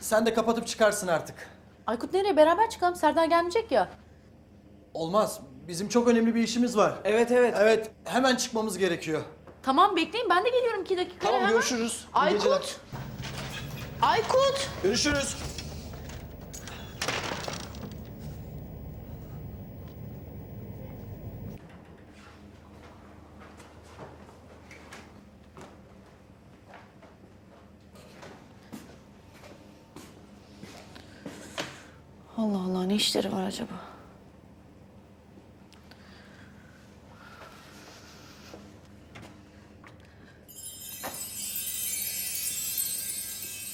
Sen de kapatıp çıkarsın artık. Aykut nereye? Beraber çıkalım. Serdar gelmeyecek ya. Olmaz. Bizim çok önemli bir işimiz var. Evet evet. Evet, hemen çıkmamız gerekiyor. Tamam bekleyin. Ben de geliyorum iki dakika. Tamam, hemen. görüşürüz. İyi geceler. Aykut! Aykut! Görüşürüz. Allah Allah ne işleri var acaba?